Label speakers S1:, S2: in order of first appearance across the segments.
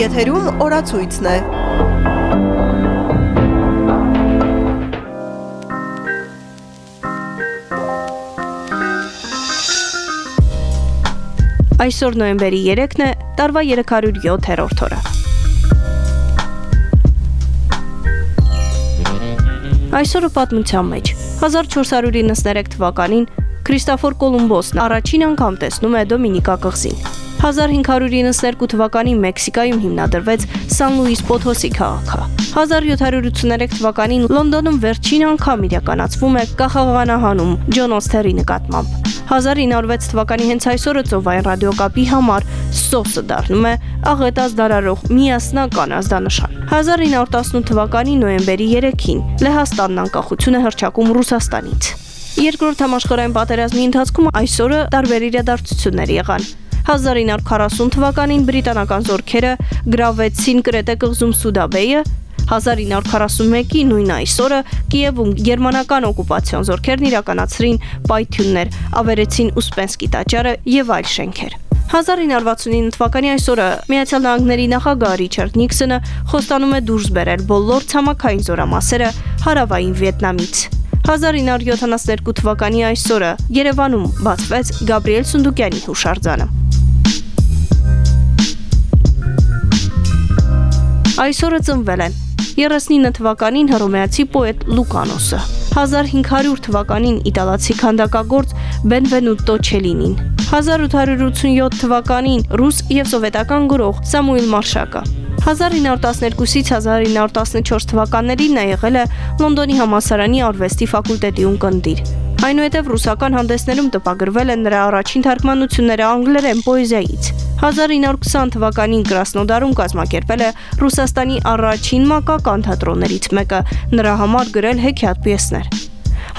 S1: Եթերում օրացույցն է։
S2: Այսօր նոյեմբերի 3-ն է, տարվա 307-րդ օրը։ Այսօրը պատմության մեջ 1493 թվականին Քրիստոֆոր Կոլումբոսն առաջին անգամ տեսնում է Դոմինիկա կղզին։ 1592 թվականին Մեքսիկայում հիմնադրվեց Սան Լուիս Պոթոսի քաղաքը։ 1783 թվականին Լոնդոնում վերջին անգամ իրականացվում է կախաղանահանում Ջոն Օսթերի նկատմամբ։ 1906 թվականի հենց այսօրը ծովային ռադիոկապի համար սոսը դառնում է աղետած դարարող միասնական ազդանշան։ 1918 թվականի նոյեմբերի 3-ին Լեհաստանն անկախություն է հռչակում Ռուսաստանից։ Երկրորդ համաշխարհային պատերազմի ընթացքում այսօրը տարբեր իրադարձություններ եղան։ 1940 թվականին բրիտանական զորքերը գրավեցին Կրետե կղզում Սուդաբեյը, 1941-ի նույն այսօրը Կիևում գերմանական օկուպացիոն զորքերն իրականացրին պայթյուններ, ավերեցին Ուսպենսկի տաճարը եւ այլ շենքեր։ 1969 թվականի այսօրը Միացյալ Նահանգների նախագահ Ռիչարդ Նիքսոնը խոստանում է դուրս բերել բոլոր ցամաքային զորամասերը հարավային Վիետնամից։ 1972 թվականի այսօրը Երևանում բացվեց Գաբրիել Սունդուկյանի հուշարձանը։ Այսօրը ծնվել են 39 թվականին հռոմեացի պոետ Լուկանոսը, 1500 թվականին իտալացի քանդակագործ Բենվենուտո Չելինին, 1887 թվականին ռուս եւ սովետական գրող Սամուել Մարշակը, 1912-ից 1914 թվականներին նա եղել է Լոնդոնի համասարանի արվեստի ֆակուլտետի ունկնդիր։ Այնուհետև ռուսական հանդեսներում տպագրվել են նրա առաջին թարգմանությունները անգլերեն պոեզիայից։ 1920 թվականին Կրասնոդարում կազմակերպել է Ռուսաստանի առաջին մակական թատրոններից մեկը, նրա համար գրել հեքիաթ պիեսներ։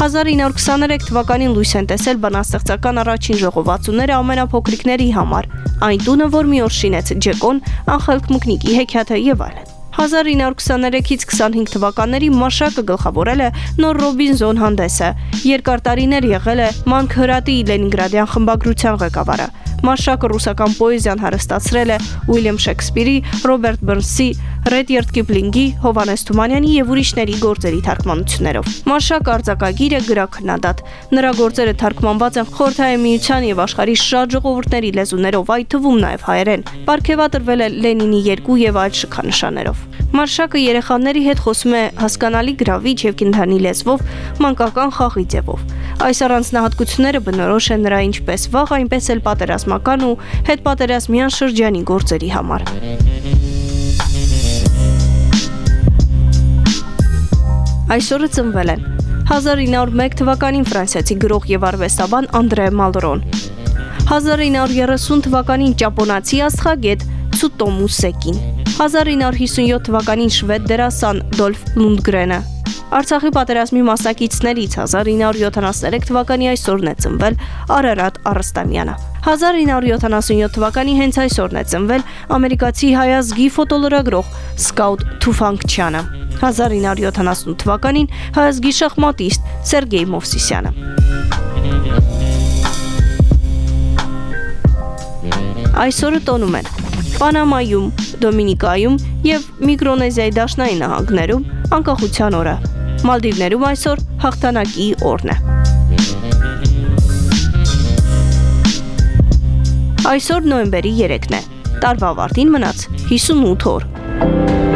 S2: 1923 թվականին լույս են տեսել բանաստեղծական առաջին ժողովածուները ամենափոքրիկների համար։ Այն տունը, որ մի օր շինեց Ջեկոն, Անխելք Մկնիկի հեքիաթը եւ այլն։ 1923-ից 25 թվականների Մաշակը գլխավորել է նոր Ռոբինզոն հանդեսը։ Երկար տարիներ եղել է Մանք հրատի Լենինգրադյան խմբագրության ղեկավարը։ Մաշակը ռուսական պոեզիան հարստացրել է Ուիլյամ Շեքսպիրի, Ռոբերտ Բըրնսի, Ռեդյարդ Կիպլինգի, Հովանես Թումանյանի եւ ուրիշների գործերի թարգմանություններով։ Մաշակ արձակագիր է գրաքննադատ։ Նրա գործերը թարգմանված են Խորհրդային Միության եւ աշխարհի շատ ժողովուրդների լեզուներով, այդ թվում նաեւ հայերեն։ Պարգևատրվել է Լենինի երկու եւ այլ շքանշաններով։ Մարշակը երեխաների հետ խոսում է հասկանալի գրավիչ եւ կենթանի լեզվով, մանկական խաղի ձևով։ Այս առանձնահատկությունները բնորոշ են նրա ինչպես վաղ, այնպես էլ պատերազմական ու հետպատերազմյան շրջանի գործերի համար։ Այսօրը ծնվել են 1901 թվականին ֆրանսիացի գրող եւ արվեստաբան Անդրե Մալրոն 1930 թվականին ճապոնացի աստղագետ Ցուտոմու Սեկին 1957 թվականին շվեդ դերասան Դոլֆ Լունդգրենը Արցախի պատերազմի մասնակիցներից 1973 թվականի այսօրն է ծնվել Արարատ Արստամյանը։ 1977 թվականի հենց այսօրն է ծնվել ամերիկացի հայազգի ֆոտոլրագրող Սկաուտ Թուֆանկչյանը։ 1978 թվականին հայազգի շախմատիստ Սերգեյ Մովսիսյանը։ Այսօրը տոնում են Պանամայում, Դոմինիկայում եւ Միկրոնեզիայի դաշնային նահանգներում անկախության օրը։ Մալդիվներում այսօր հաղթանակի օրն է։ Այսօր նոյեմբերի 3-ն է։ Տարվա ավարտին մնաց 58 օր։